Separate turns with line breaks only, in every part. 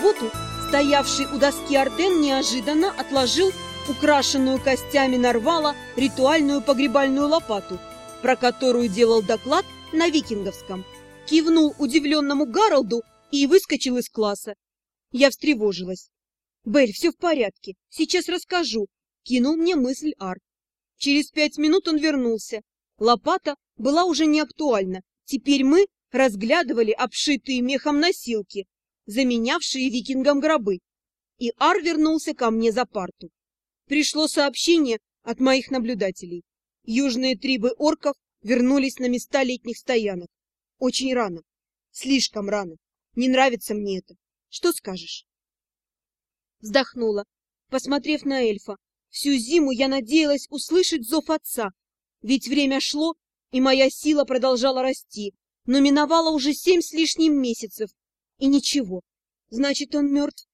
субботу стоявший у доски Артен неожиданно отложил украшенную костями нарвала ритуальную погребальную лопату, про которую делал доклад на викинговском, кивнул удивленному Гаролду и выскочил из класса. Я встревожилась. «Белль, все в порядке, сейчас расскажу», — кинул мне мысль Ар. Через пять минут он вернулся. Лопата была уже не актуальна. Теперь мы разглядывали обшитые мехом носилки, заменявшие викингам гробы. И Ар вернулся ко мне за парту. Пришло сообщение от моих наблюдателей. Южные трибы орков вернулись на места летних стоянок. Очень рано. Слишком рано. Не нравится мне это. Что скажешь? Вздохнула, посмотрев на эльфа. Всю зиму я надеялась услышать зов отца, ведь время шло, и моя сила продолжала расти, но миновало уже семь с лишним месяцев, и ничего. Значит, он мертв.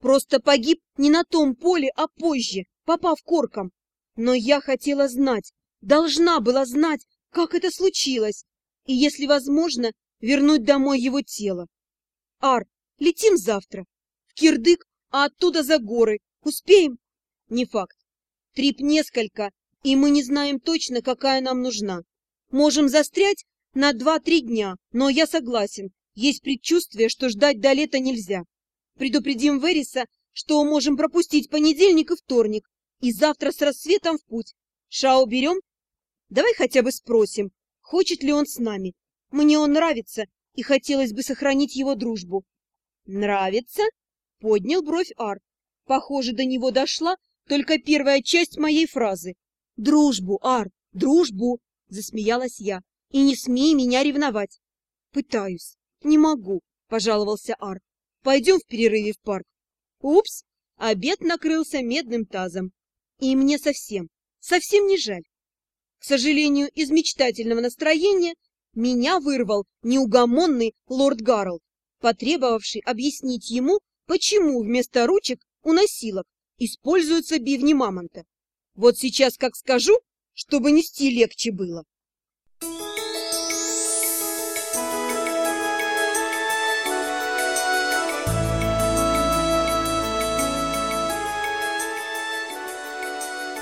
Просто погиб не на том поле, а позже, попав корком. Но я хотела знать, должна была знать, как это случилось, и, если возможно, вернуть домой его тело. Ар, летим завтра. В Кирдык, а оттуда за горы. Успеем? Не факт. Трип несколько, и мы не знаем точно, какая нам нужна. Можем застрять на два-три дня, но я согласен. Есть предчувствие, что ждать до лета нельзя. Предупредим Вериса, что можем пропустить понедельник и вторник, и завтра с рассветом в путь. Шао берем? Давай хотя бы спросим, хочет ли он с нами. Мне он нравится, и хотелось бы сохранить его дружбу. Нравится? Поднял бровь Ар. Похоже, до него дошла только первая часть моей фразы. Дружбу, Ар, дружбу, засмеялась я. И не смей меня ревновать. Пытаюсь. Не могу, пожаловался Ар. Пойдем в перерыве в парк. Упс, обед накрылся медным тазом. И мне совсем, совсем не жаль. К сожалению, из мечтательного настроения меня вырвал неугомонный лорд Гарл, потребовавший объяснить ему, почему вместо ручек у носилок используются бивни мамонта. Вот сейчас как скажу, чтобы нести легче было.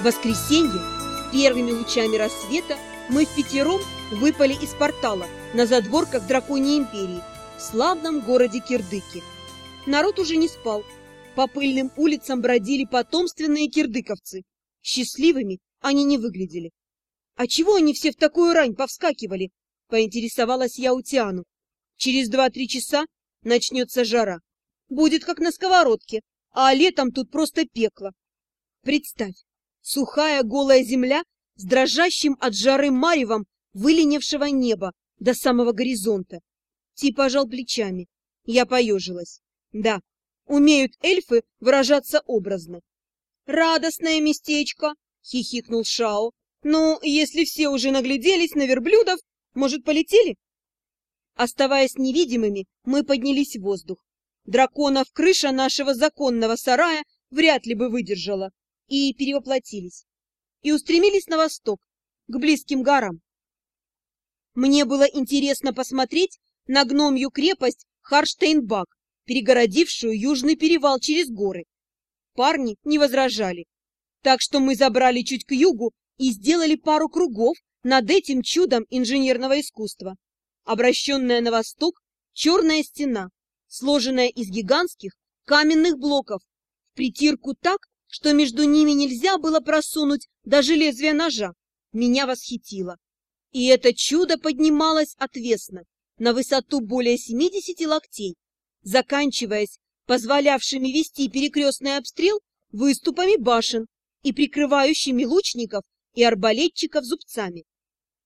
В воскресенье первыми лучами рассвета мы в пятером выпали из портала на задворках Драконьей империи в славном городе Кирдыки. Народ уже не спал. По пыльным улицам бродили потомственные кирдыковцы. Счастливыми они не выглядели. «А чего они все в такую рань повскакивали?» — поинтересовалась я у Тиану. «Через два-три часа начнется жара. Будет как на сковородке, а летом тут просто пекло. Представь, Сухая голая земля с дрожащим от жары маревом выленившего неба до самого горизонта. Ти пожал плечами. Я поежилась. Да, умеют эльфы выражаться образно. «Радостное местечко!» — хихикнул Шао. «Ну, если все уже нагляделись на верблюдов, может, полетели?» Оставаясь невидимыми, мы поднялись в воздух. Драконов крыша нашего законного сарая вряд ли бы выдержала и перевоплотились, и устремились на восток, к близким горам. Мне было интересно посмотреть на гномью крепость Харштейнбак, перегородившую южный перевал через горы. Парни не возражали, так что мы забрали чуть к югу и сделали пару кругов над этим чудом инженерного искусства. Обращенная на восток черная стена, сложенная из гигантских каменных блоков, в притирку так, что между ними нельзя было просунуть даже лезвие ножа, меня восхитило. И это чудо поднималось отвесно, на высоту более 70 локтей, заканчиваясь позволявшими вести перекрестный обстрел выступами башен и прикрывающими лучников и арбалетчиков зубцами.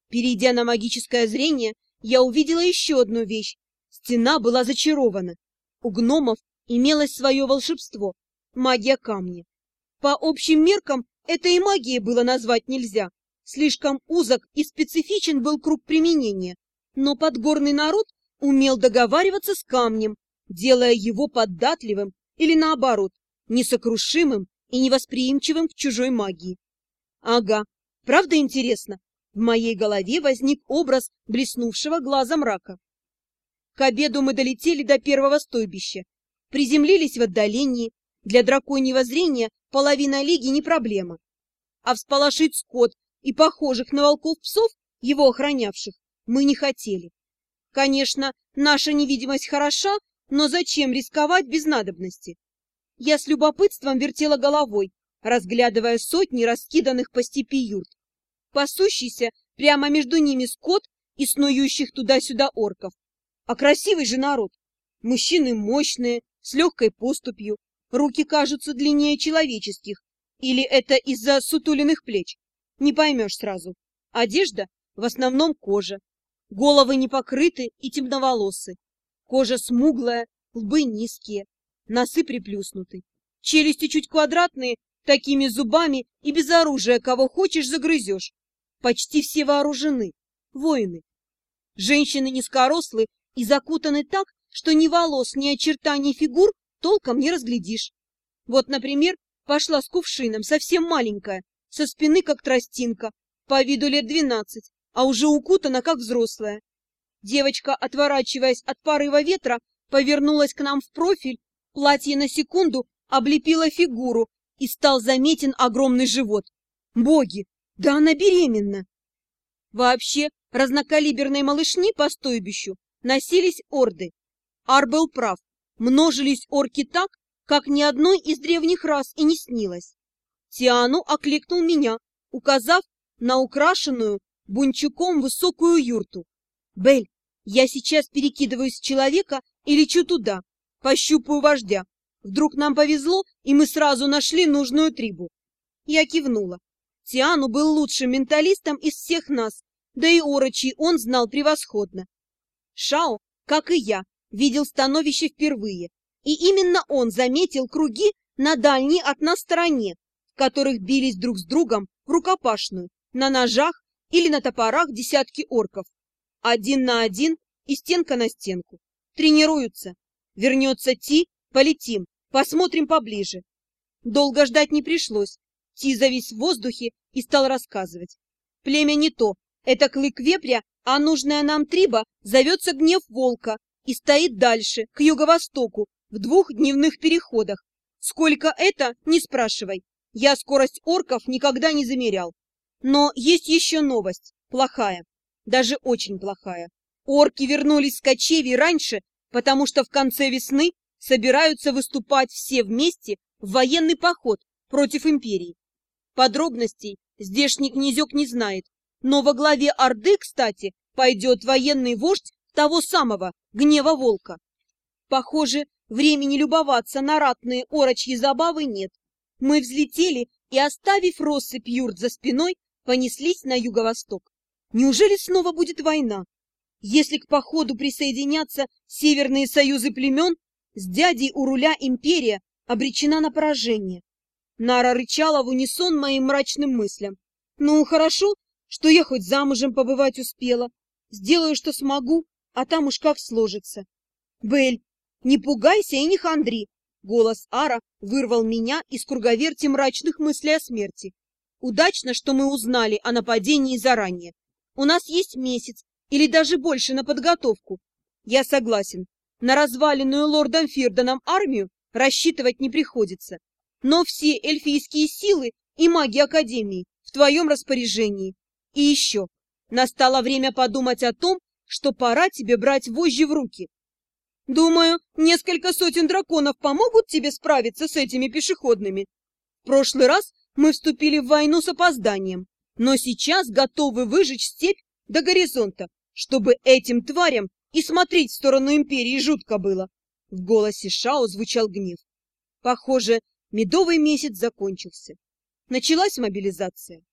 Перейдя на магическое зрение, я увидела еще одну вещь. Стена была зачарована. У гномов имелось свое волшебство — магия камня. По общим меркам это и магией было назвать нельзя. Слишком узок и специфичен был круг применения. Но подгорный народ умел договариваться с камнем, делая его податливым или, наоборот, несокрушимым и невосприимчивым к чужой магии. Ага, правда интересно? В моей голове возник образ блеснувшего глаза мрака. К обеду мы долетели до первого стойбища. приземлились в отдалении. Для драконьего зрения половина лиги не проблема. А всполошить скот и похожих на волков псов, его охранявших, мы не хотели. Конечно, наша невидимость хороша, но зачем рисковать без надобности? Я с любопытством вертела головой, разглядывая сотни раскиданных по степи юрт. Пасущийся прямо между ними скот и снующих туда-сюда орков. А красивый же народ. Мужчины мощные, с легкой поступью, руки кажутся длиннее человеческих. Или это из-за сутуленных плеч? Не поймешь сразу. Одежда в основном кожа. Головы не покрыты и темноволосы. Кожа смуглая, лбы низкие, носы приплюснуты. Челюсти чуть квадратные, такими зубами и без оружия кого хочешь загрызешь. Почти все вооружены, воины. Женщины низкорослы и закутаны так, что ни волос, ни очертаний фигур толком не разглядишь. Вот, например, пошла с кувшином, совсем маленькая, со спины как тростинка, по виду лет двенадцать, а уже укутана как взрослая. Девочка, отворачиваясь от порыва ветра, повернулась к нам в профиль, платье на секунду облепило фигуру, и стал заметен огромный живот. Боги, да она беременна! Вообще, разнокалиберной малышни по стойбищу носились орды. Ар был прав, множились орки так, как ни одной из древних рас и не снилось. Тиану окликнул меня, указав на украшенную бунчуком высокую юрту. «Бель, я сейчас перекидываюсь с человека и лечу туда, пощупаю вождя. Вдруг нам повезло, и мы сразу нашли нужную трибу». Я кивнула. Тиану был лучшим менталистом из всех нас, да и Орочи он знал превосходно. Шао, как и я, видел становище впервые, и именно он заметил круги на дальней от нас стороне, в которых бились друг с другом в рукопашную, на ножах или на топорах десятки орков. Один на один и стенка на стенку. Тренируются. Вернется Ти, полетим, посмотрим поближе. Долго ждать не пришлось. Ти завис в воздухе и стал рассказывать. Племя не то, это клык вепря, а нужная нам триба зовется гнев волка и стоит дальше, к юго-востоку, в двух дневных переходах. Сколько это, не спрашивай. Я скорость орков никогда не замерял. Но есть еще новость, плохая, даже очень плохая. Орки вернулись с кочевий раньше, потому что в конце весны собираются выступать все вместе в военный поход против империи. Подробностей здешний князек не знает, но во главе Орды, кстати, пойдет военный вождь того самого гнева волка. Похоже, времени любоваться на ратные орочьи забавы нет. Мы взлетели и, оставив россыпь юрт за спиной, понеслись на юго-восток. Неужели снова будет война? Если к походу присоединятся северные союзы племен, с дядей у руля империя обречена на поражение. Нара рычала в унисон моим мрачным мыслям. Ну, хорошо, что я хоть замужем побывать успела. Сделаю, что смогу, а там уж как сложится. Бель, не пугайся и не хандри. Голос Ара вырвал меня из круговерти мрачных мыслей о смерти. Удачно, что мы узнали о нападении заранее. У нас есть месяц или даже больше на подготовку. Я согласен. На разваленную лордом Фирдоном армию рассчитывать не приходится но все эльфийские силы и маги Академии в твоем распоряжении. И еще, настало время подумать о том, что пора тебе брать вожжи в руки. Думаю, несколько сотен драконов помогут тебе справиться с этими пешеходными. В прошлый раз мы вступили в войну с опозданием, но сейчас готовы выжечь степь до горизонта, чтобы этим тварям и смотреть в сторону Империи жутко было. В голосе Шао звучал гнев. Похоже, Медовый месяц закончился. Началась мобилизация.